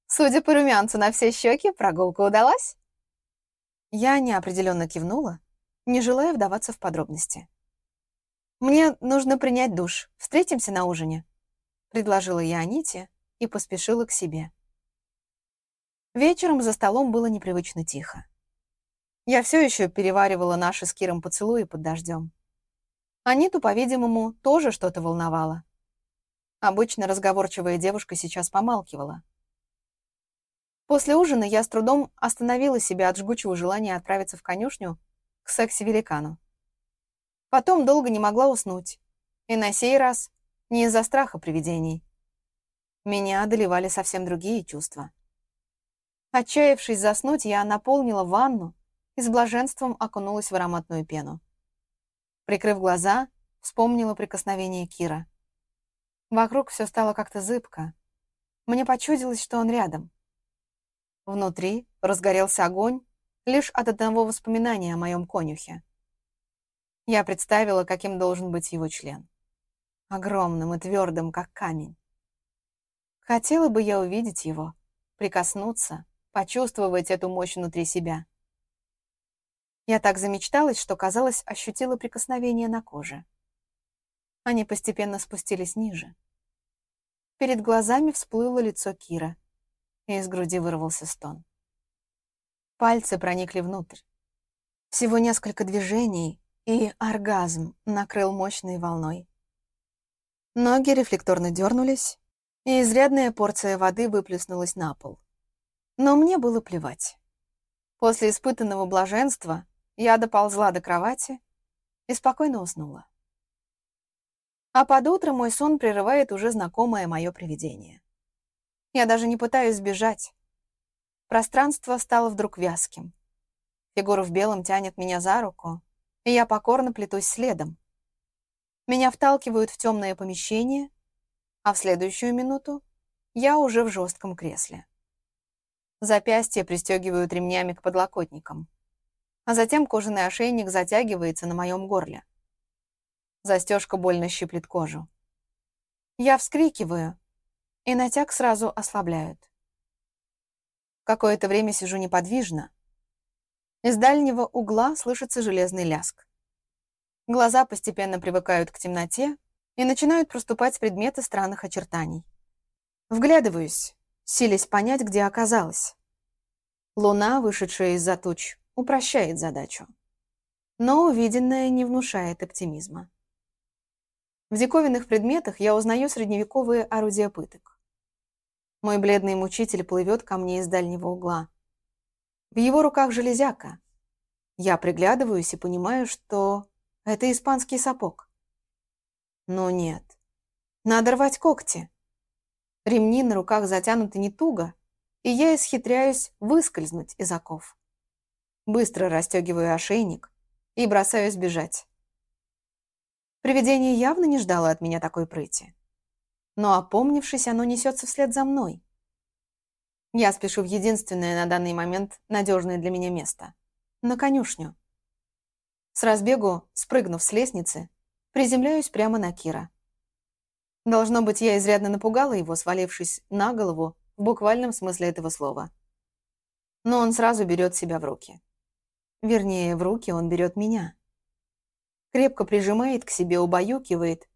«Судя по румянцу на все щеки, прогулка удалась?» Я неопределенно кивнула, не желая вдаваться в подробности. «Мне нужно принять душ. Встретимся на ужине», предложила я Аните и поспешила к себе. Вечером за столом было непривычно тихо. Я все еще переваривала наши с Киром поцелуи под дождем. Аниту, по-видимому, тоже что-то волновало. Обычно разговорчивая девушка сейчас помалкивала. После ужина я с трудом остановила себя от жгучего желания отправиться в конюшню к секси-великану. Потом долго не могла уснуть. И на сей раз не из-за страха привидений. Меня одолевали совсем другие чувства. Отчаявшись заснуть, я наполнила ванну и с блаженством окунулась в ароматную пену. Прикрыв глаза, вспомнила прикосновение Кира. Вокруг все стало как-то зыбко. Мне почудилось, что он рядом. Внутри разгорелся огонь лишь от одного воспоминания о моем конюхе. Я представила, каким должен быть его член огромным и твердым, как камень. Хотела бы я увидеть его, прикоснуться, почувствовать эту мощь внутри себя. Я так замечталась, что, казалось, ощутила прикосновение на коже. Они постепенно спустились ниже. Перед глазами всплыло лицо Кира, и из груди вырвался стон. Пальцы проникли внутрь. Всего несколько движений, и оргазм накрыл мощной волной. Ноги рефлекторно дернулись, и изрядная порция воды выплеснулась на пол. Но мне было плевать. После испытанного блаженства я доползла до кровати и спокойно уснула. А под утро мой сон прерывает уже знакомое мое привидение. Я даже не пытаюсь сбежать. Пространство стало вдруг вязким. Фигура в белом тянет меня за руку, и я покорно плетусь следом. Меня вталкивают в темное помещение, а в следующую минуту я уже в жестком кресле. Запястья пристегивают ремнями к подлокотникам, а затем кожаный ошейник затягивается на моем горле. Застежка больно щиплет кожу. Я вскрикиваю, и натяг сразу ослабляют. Какое-то время сижу неподвижно. Из дальнего угла слышится железный ляск. Глаза постепенно привыкают к темноте и начинают проступать предметы странных очертаний. Вглядываюсь, силясь понять, где оказалась. Луна, вышедшая из-за туч, упрощает задачу. Но увиденное не внушает оптимизма. В диковинных предметах я узнаю средневековые орудия пыток. Мой бледный мучитель плывет ко мне из дальнего угла. В его руках железяка. Я приглядываюсь и понимаю, что это испанский сапог. Но нет. Надо рвать когти. Ремни на руках затянуты не туго, и я исхитряюсь выскользнуть из оков. Быстро расстегиваю ошейник и бросаюсь бежать. Привидение явно не ждало от меня такой прыти. Но опомнившись, оно несется вслед за мной. Я спешу в единственное на данный момент надежное для меня место — на конюшню. С разбегу, спрыгнув с лестницы, приземляюсь прямо на Кира. Должно быть, я изрядно напугала его, свалившись на голову в буквальном смысле этого слова. Но он сразу берет себя в руки. Вернее, в руки он берет меня. Крепко прижимает к себе, убаюкивает,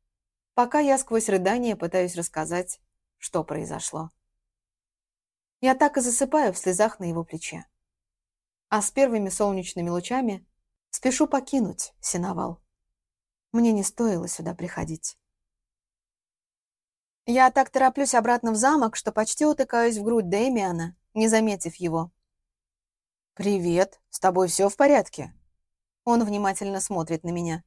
пока я сквозь рыдание пытаюсь рассказать, что произошло. Я так и засыпаю в слезах на его плече. А с первыми солнечными лучами спешу покинуть сеновал. Мне не стоило сюда приходить. Я так тороплюсь обратно в замок, что почти утыкаюсь в грудь Дэмиана, не заметив его. «Привет, с тобой все в порядке?» Он внимательно смотрит на меня.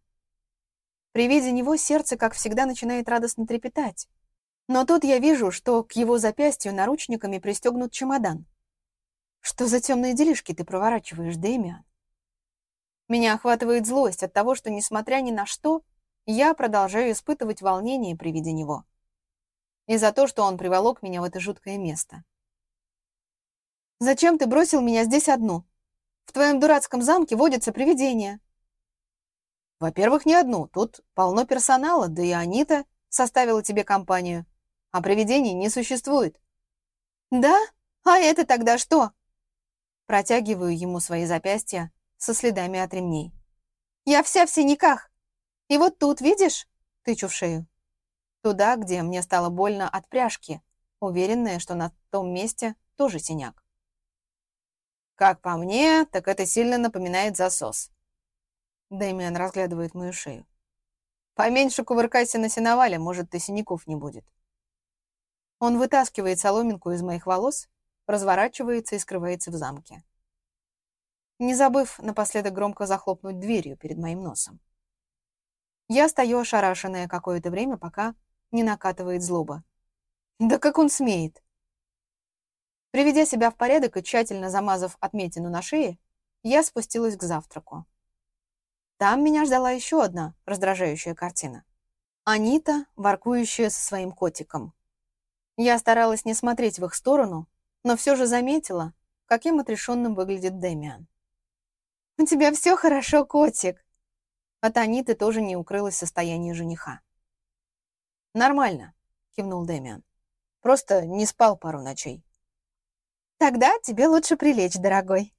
При виде него сердце, как всегда, начинает радостно трепетать. Но тут я вижу, что к его запястью наручниками пристегнут чемодан. Что за темные делишки ты проворачиваешь, Дэмиан? Меня охватывает злость от того, что, несмотря ни на что, я продолжаю испытывать волнение при виде него и за то, что он приволок меня в это жуткое место. «Зачем ты бросил меня здесь одну? В твоем дурацком замке водятся привидения». «Во-первых, не одну. Тут полно персонала, да и Анита составила тебе компанию. А привидений не существует». «Да? А это тогда что?» Протягиваю ему свои запястья со следами от ремней. «Я вся в синяках. И вот тут, видишь?» Тычу в шею. Туда, где мне стало больно от пряжки, уверенная, что на том месте тоже синяк. Как по мне, так это сильно напоминает засос. Дэмиан разглядывает мою шею. Поменьше кувыркайся на сеновале, может, и синяков не будет. Он вытаскивает соломинку из моих волос, разворачивается и скрывается в замке. Не забыв напоследок громко захлопнуть дверью перед моим носом. Я стою ошарашенная какое-то время, пока не накатывает злоба. Да как он смеет? Приведя себя в порядок и тщательно замазав отметину на шее, я спустилась к завтраку. Там меня ждала еще одна раздражающая картина. Анита, воркующая со своим котиком. Я старалась не смотреть в их сторону, но все же заметила, каким отрешенным выглядит Дэмиан. «У тебя все хорошо, котик!» От Аниты тоже не укрылось состояние жениха. «Нормально», — кивнул Дэмиан. «Просто не спал пару ночей». «Тогда тебе лучше прилечь, дорогой».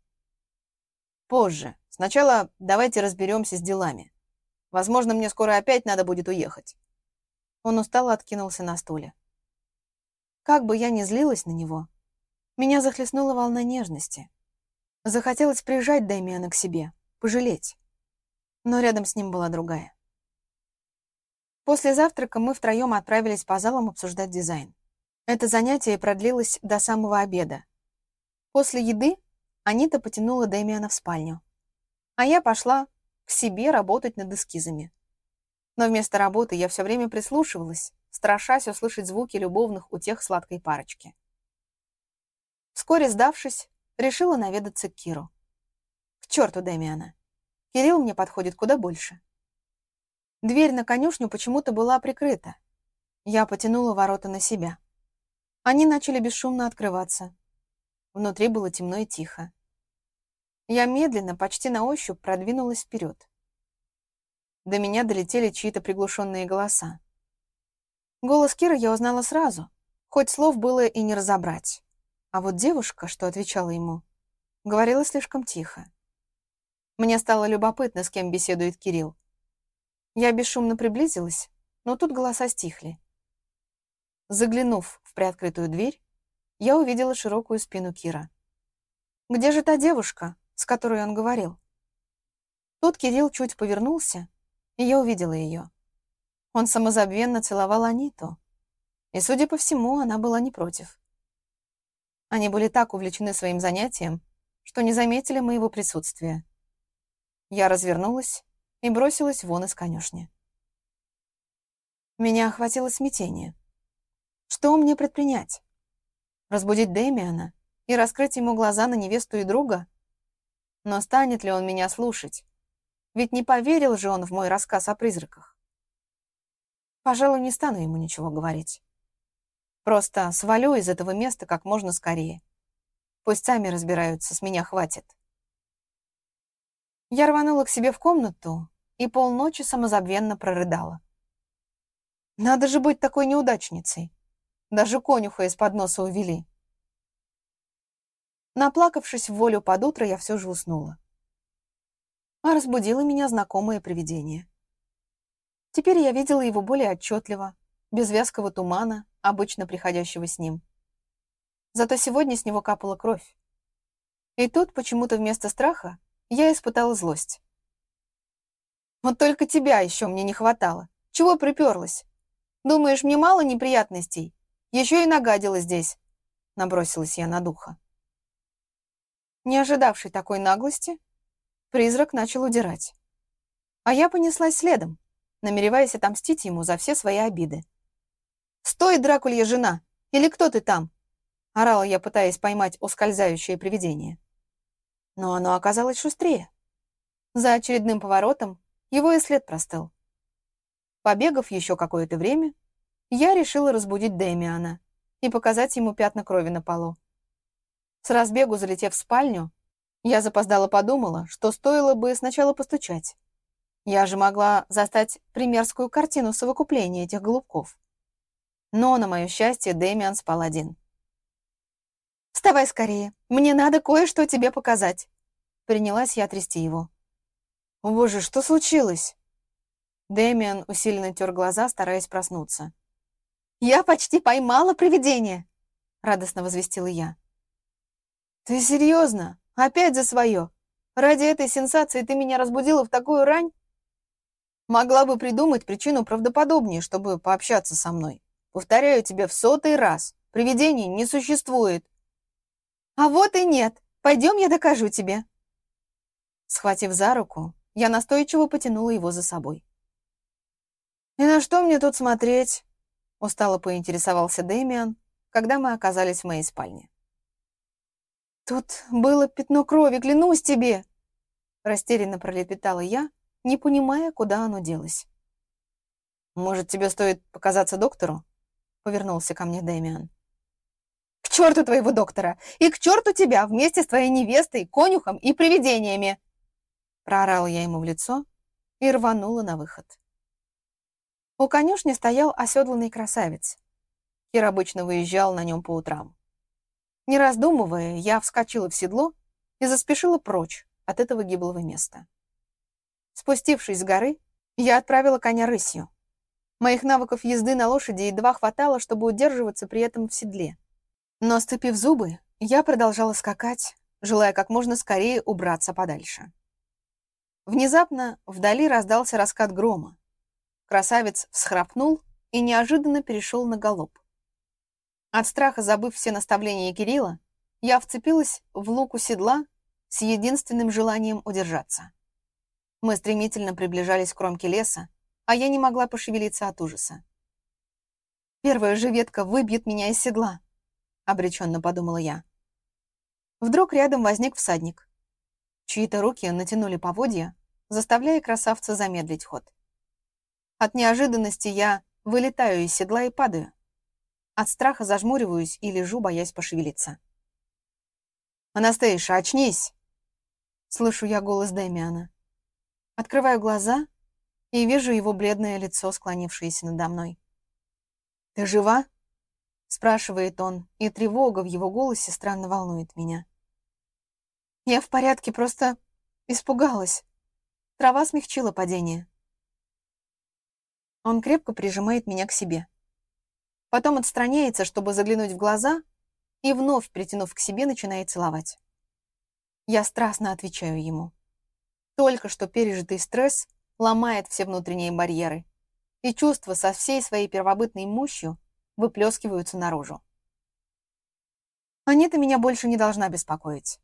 «Позже. Сначала давайте разберемся с делами. Возможно, мне скоро опять надо будет уехать». Он устало откинулся на стуле. Как бы я ни злилась на него, меня захлестнула волна нежности. Захотелось прижать Дэмиана к себе, пожалеть. Но рядом с ним была другая. После завтрака мы втроем отправились по залам обсуждать дизайн. Это занятие продлилось до самого обеда. После еды Анита потянула Дэмиана в спальню. А я пошла к себе работать над эскизами. Но вместо работы я все время прислушивалась, страшась услышать звуки любовных утех сладкой парочки. Вскоре сдавшись, решила наведаться к Киру. К черту Дэмиана. Кирилл мне подходит куда больше. Дверь на конюшню почему-то была прикрыта. Я потянула ворота на себя. Они начали бесшумно открываться. Внутри было темно и тихо. Я медленно, почти на ощупь, продвинулась вперед. До меня долетели чьи-то приглушенные голоса. Голос Кира я узнала сразу, хоть слов было и не разобрать. А вот девушка, что отвечала ему, говорила слишком тихо. Мне стало любопытно, с кем беседует Кирилл. Я бесшумно приблизилась, но тут голоса стихли. Заглянув в приоткрытую дверь, я увидела широкую спину Кира. Где же та девушка, с которой он говорил? Тут Кирилл чуть повернулся, и я увидела ее. Он самозабвенно целовал Аниту, и, судя по всему, она была не против. Они были так увлечены своим занятием, что не заметили моего присутствия. Я развернулась и бросилась вон из конюшни. Меня охватило смятение. Что мне предпринять? Разбудить Дэмиана и раскрыть ему глаза на невесту и друга? Но станет ли он меня слушать? Ведь не поверил же он в мой рассказ о призраках. Пожалуй, не стану ему ничего говорить. Просто свалю из этого места как можно скорее. Пусть сами разбираются, с меня хватит. Я рванула к себе в комнату и полночи самозабвенно прорыдала. Надо же быть такой неудачницей. Даже конюха из-под носа увели. Наплакавшись в волю под утро, я все же уснула. А разбудило меня знакомое привидение. Теперь я видела его более отчетливо, без вязкого тумана, обычно приходящего с ним. Зато сегодня с него капала кровь. И тут почему-то вместо страха я испытала злость. Вот только тебя еще мне не хватало. Чего приперлась? Думаешь, мне мало неприятностей? Еще и нагадила здесь. Набросилась я на духа. Не ожидавший такой наглости, призрак начал удирать. А я понеслась следом, намереваясь отомстить ему за все свои обиды. «Стой, Дракулья жена! Или кто ты там?» Орала я, пытаясь поймать ускользающее привидение. Но оно оказалось шустрее. За очередным поворотом его и след простыл. Побегав еще какое-то время, я решила разбудить Дэмиана и показать ему пятна крови на полу. С разбегу, залетев в спальню, я запоздала подумала, что стоило бы сначала постучать. Я же могла застать примерскую картину совокупления этих голубков. Но, на мое счастье, Дэмиан спал один. «Вставай скорее, мне надо кое-что тебе показать!» Принялась я трясти его. «О боже, что случилось?» Дэмиан усиленно тер глаза, стараясь проснуться. «Я почти поймала привидение!» Радостно возвестила я. «Ты серьезно? Опять за свое? Ради этой сенсации ты меня разбудила в такую рань?» Могла бы придумать причину правдоподобнее, чтобы пообщаться со мной. Повторяю тебе в сотый раз. Привидений не существует. А вот и нет. Пойдем, я докажу тебе. Схватив за руку, я настойчиво потянула его за собой. «И на что мне тут смотреть?» Устало поинтересовался Дэмиан, когда мы оказались в моей спальне. «Тут было пятно крови, клянусь тебе!» Растерянно пролепетала я, не понимая, куда оно делось. «Может, тебе стоит показаться доктору?» — повернулся ко мне Дэмиан. «К черту твоего доктора! И к черту тебя вместе с твоей невестой, конюхом и привидениями!» Проорала я ему в лицо и рванула на выход. У конюшни стоял оседланный красавец. Кир обычно выезжал на нем по утрам. Не раздумывая, я вскочила в седло и заспешила прочь от этого гиблого места. Спустившись с горы, я отправила коня рысью. Моих навыков езды на лошади едва хватало, чтобы удерживаться при этом в седле. Но, ступив зубы, я продолжала скакать, желая как можно скорее убраться подальше. Внезапно вдали раздался раскат грома. Красавец всхрапнул и неожиданно перешел на галоп. От страха, забыв все наставления Кирилла, я вцепилась в луку седла с единственным желанием удержаться. Мы стремительно приближались к кромке леса, а я не могла пошевелиться от ужаса. «Первая же ветка выбьет меня из седла», — обреченно подумала я. Вдруг рядом возник всадник. Чьи-то руки натянули поводья, заставляя красавца замедлить ход. От неожиданности я вылетаю из седла и падаю. От страха зажмуриваюсь и лежу, боясь пошевелиться. «Анастейша, очнись!» Слышу я голос Дэмиана. Открываю глаза и вижу его бледное лицо, склонившееся надо мной. «Ты жива?» — спрашивает он, и тревога в его голосе странно волнует меня. «Я в порядке, просто испугалась. Трава смягчила падение». Он крепко прижимает меня к себе. Потом отстраняется, чтобы заглянуть в глаза, и вновь, притянув к себе, начинает целовать. Я страстно отвечаю ему. Только что пережитый стресс ломает все внутренние барьеры, и чувства со всей своей первобытной мощью выплескиваются наружу. Анита меня больше не должна беспокоить.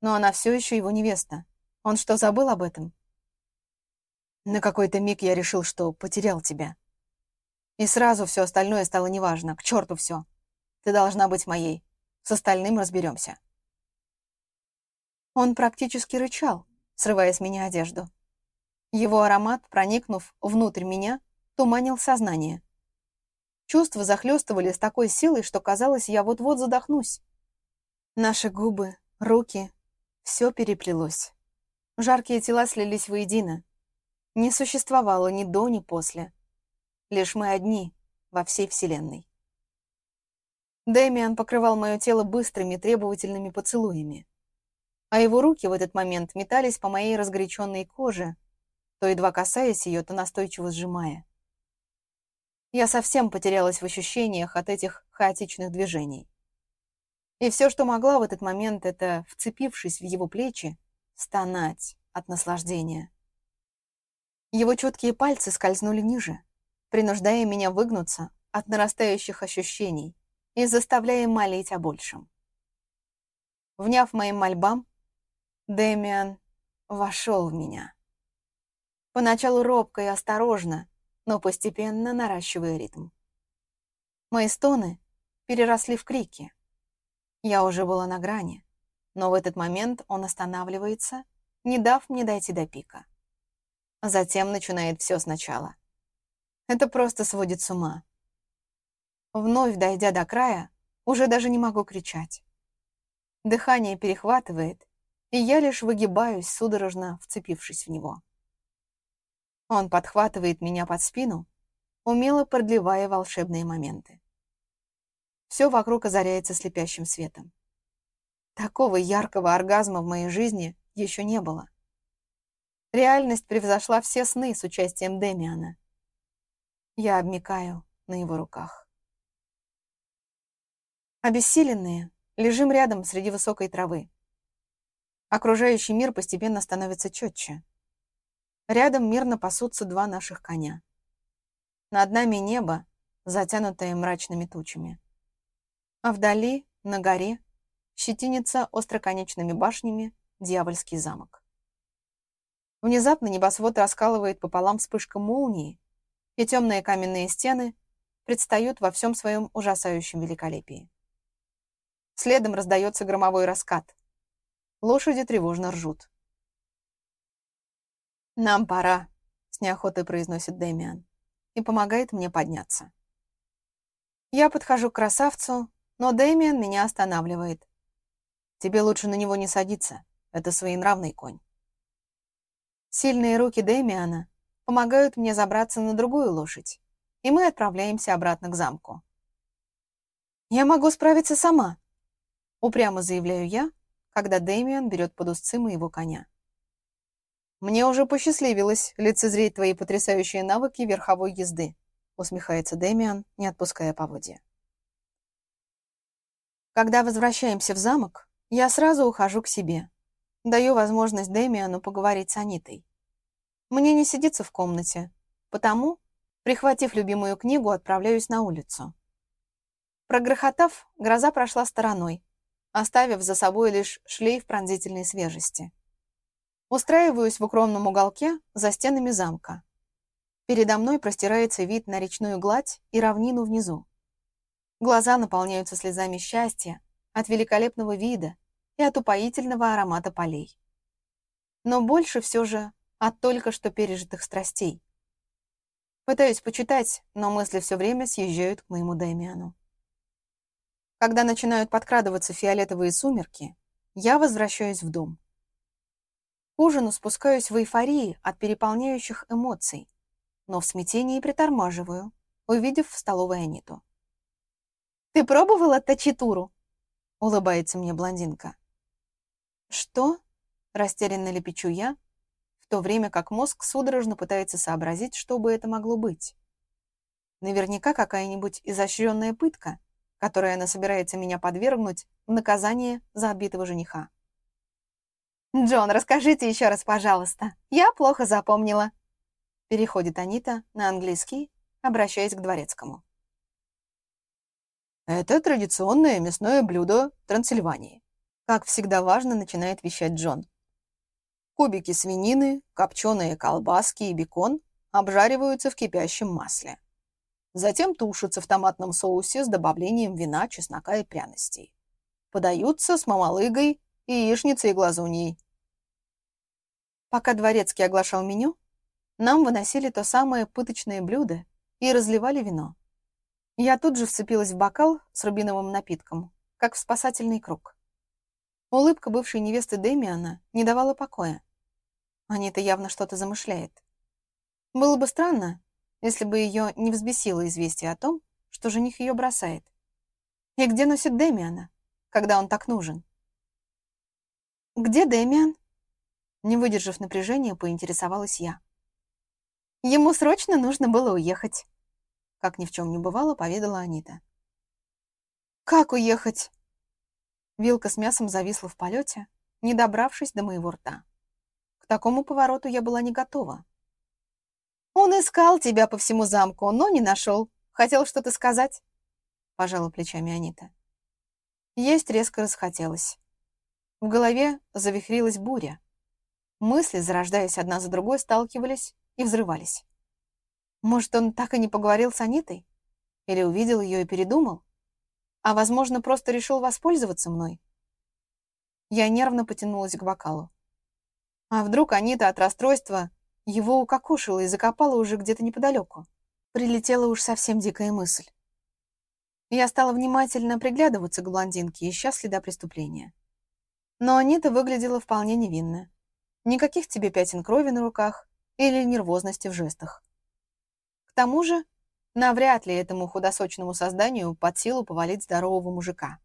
Но она все еще его невеста. Он что, забыл об этом? На какой-то миг я решил, что потерял тебя. И сразу все остальное стало неважно. К черту все. Ты должна быть моей. С остальным разберемся. Он практически рычал, срывая с меня одежду. Его аромат, проникнув внутрь меня, туманил сознание. Чувства захлестывали с такой силой, что казалось, я вот-вот задохнусь. Наши губы, руки, все переплелось. Жаркие тела слились воедино. Не существовало ни до, ни после. Лишь мы одни во всей Вселенной. Дэмиан покрывал мое тело быстрыми требовательными поцелуями. А его руки в этот момент метались по моей разгоряченной коже, то едва касаясь ее, то настойчиво сжимая. Я совсем потерялась в ощущениях от этих хаотичных движений. И все, что могла в этот момент, это, вцепившись в его плечи, стонать от наслаждения. Его чуткие пальцы скользнули ниже, принуждая меня выгнуться от нарастающих ощущений и заставляя молить о большем. Вняв моим мольбам, Дэмиан вошел в меня. Поначалу робко и осторожно, но постепенно наращивая ритм. Мои стоны переросли в крики. Я уже была на грани, но в этот момент он останавливается, не дав мне дойти до пика. Затем начинает все сначала. Это просто сводит с ума. Вновь дойдя до края, уже даже не могу кричать. Дыхание перехватывает, и я лишь выгибаюсь, судорожно вцепившись в него. Он подхватывает меня под спину, умело продлевая волшебные моменты. Все вокруг озаряется слепящим светом. Такого яркого оргазма в моей жизни еще не было. Реальность превзошла все сны с участием Демиана. Я обмикаю на его руках. Обессиленные, лежим рядом среди высокой травы. Окружающий мир постепенно становится четче. Рядом мирно пасутся два наших коня. Над нами небо, затянутое мрачными тучами а вдали, на горе, щетинится остроконечными башнями дьявольский замок. Внезапно небосвод раскалывает пополам вспышка молнии, и темные каменные стены предстают во всем своем ужасающем великолепии. Следом раздается громовой раскат. Лошади тревожно ржут. «Нам пора», — с неохотой произносит Дэмиан и помогает мне подняться. Я подхожу к красавцу, но Дэмиан меня останавливает. Тебе лучше на него не садиться. Это своенравный конь. Сильные руки Дэмиана помогают мне забраться на другую лошадь, и мы отправляемся обратно к замку. «Я могу справиться сама», — упрямо заявляю я, когда Дэмиан берет под узцы моего коня. «Мне уже посчастливилось лицезреть твои потрясающие навыки верховой езды», — усмехается Дэмиан, не отпуская поводья. Когда возвращаемся в замок, я сразу ухожу к себе. Даю возможность Дэмиану поговорить с Анитой. Мне не сидится в комнате, потому, прихватив любимую книгу, отправляюсь на улицу. Прогрохотав, гроза прошла стороной, оставив за собой лишь шлейф пронзительной свежести. Устраиваюсь в укромном уголке за стенами замка. Передо мной простирается вид на речную гладь и равнину внизу. Глаза наполняются слезами счастья от великолепного вида и от упоительного аромата полей. Но больше все же от только что пережитых страстей. Пытаюсь почитать, но мысли все время съезжают к моему Дэмиану. Когда начинают подкрадываться фиолетовые сумерки, я возвращаюсь в дом. К ужину спускаюсь в эйфории от переполняющих эмоций, но в смятении притормаживаю, увидев в столовой Аниту. Ты пробовала тачитуру?» — улыбается мне блондинка. «Что?» — растерянно лепечу я, в то время как мозг судорожно пытается сообразить, что бы это могло быть. Наверняка какая-нибудь изощренная пытка, которой она собирается меня подвергнуть в наказание за отбитого жениха. «Джон, расскажите еще раз, пожалуйста. Я плохо запомнила». Переходит Анита на английский, обращаясь к дворецкому. Это традиционное мясное блюдо Трансильвании. Как всегда важно, начинает вещать Джон. Кубики свинины, копченые колбаски и бекон обжариваются в кипящем масле. Затем тушатся в томатном соусе с добавлением вина, чеснока и пряностей. Подаются с мамалыгой, яичницей и глазуньей. Пока дворецкий оглашал меню, нам выносили то самое пыточное блюдо и разливали вино. Я тут же вцепилась в бокал с рубиновым напитком, как в спасательный круг. Улыбка бывшей невесты Дэмиана не давала покоя. Анита явно что-то замышляет. Было бы странно, если бы ее не взбесило известие о том, что жених ее бросает. И где носит Дэмиана, когда он так нужен? «Где Дэмиан?» Не выдержав напряжения, поинтересовалась я. «Ему срочно нужно было уехать», — как ни в чем не бывало, поведала Анита. «Как уехать?» Вилка с мясом зависла в полете, не добравшись до моего рта. К такому повороту я была не готова. «Он искал тебя по всему замку, но не нашел. Хотел что-то сказать?» Пожала плечами Анита. Есть резко расхотелось. В голове завихрилась буря. Мысли, зарождаясь одна за другой, сталкивались и взрывались. Может, он так и не поговорил с Анитой? Или увидел ее и передумал? А, возможно, просто решил воспользоваться мной? Я нервно потянулась к бокалу. А вдруг Анита от расстройства его укокошила и закопала уже где-то неподалеку? Прилетела уж совсем дикая мысль. Я стала внимательно приглядываться к блондинке, ища следа преступления. Но Анита выглядела вполне невинно. Никаких тебе пятен крови на руках или нервозности в жестах. К тому же, навряд ли этому худосочному созданию под силу повалить здорового мужика.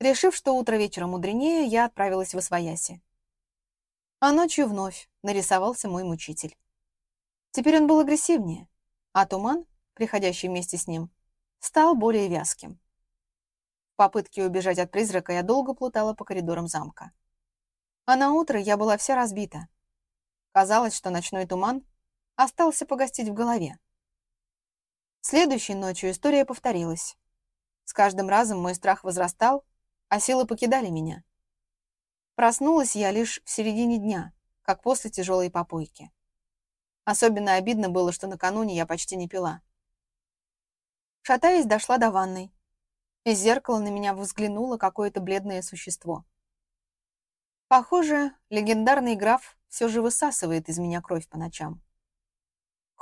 Решив, что утро вечера мудренее, я отправилась в Освояси. А ночью вновь нарисовался мой мучитель. Теперь он был агрессивнее, а туман, приходящий вместе с ним, стал более вязким. В попытке убежать от призрака я долго плутала по коридорам замка. А на утро я была вся разбита. Казалось, что ночной туман остался погостить в голове. Следующей ночью история повторилась. С каждым разом мой страх возрастал, а силы покидали меня. Проснулась я лишь в середине дня, как после тяжелой попойки. Особенно обидно было, что накануне я почти не пила. Шатаясь, дошла до ванной. Из зеркала на меня взглянуло какое-то бледное существо. Похоже, легендарный граф все же высасывает из меня кровь по ночам.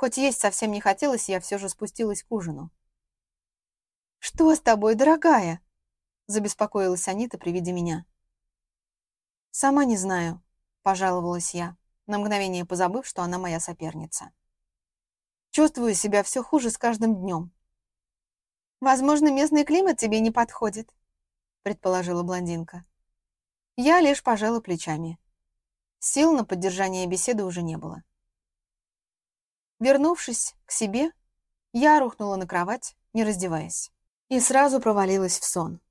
Хоть есть совсем не хотелось, я все же спустилась к ужину. «Что с тобой, дорогая?» — забеспокоилась Анита при виде меня. «Сама не знаю», — пожаловалась я, на мгновение позабыв, что она моя соперница. «Чувствую себя все хуже с каждым днем. «Возможно, местный климат тебе не подходит», — предположила блондинка. Я лишь пожала плечами. Сил на поддержание беседы уже не было. Вернувшись к себе, я рухнула на кровать, не раздеваясь, и сразу провалилась в сон.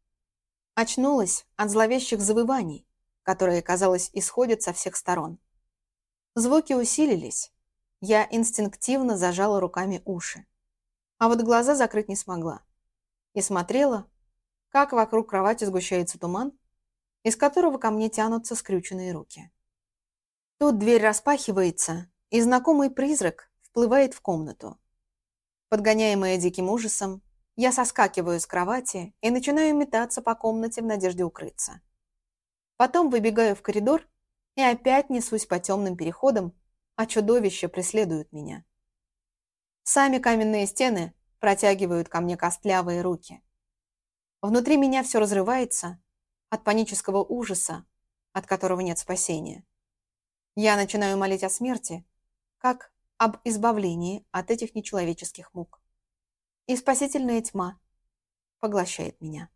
Очнулась от зловещих завываний, которые, казалось, исходят со всех сторон. Звуки усилились. Я инстинктивно зажала руками уши. А вот глаза закрыть не смогла и смотрела, как вокруг кровати сгущается туман, из которого ко мне тянутся скрюченные руки. Тут дверь распахивается, и знакомый призрак вплывает в комнату. Подгоняемая диким ужасом, я соскакиваю с кровати и начинаю метаться по комнате в надежде укрыться. Потом выбегаю в коридор и опять несусь по темным переходам, а чудовища преследуют меня. Сами каменные стены протягивают ко мне костлявые руки. Внутри меня все разрывается от панического ужаса, от которого нет спасения. Я начинаю молить о смерти, как об избавлении от этих нечеловеческих мук. И спасительная тьма поглощает меня.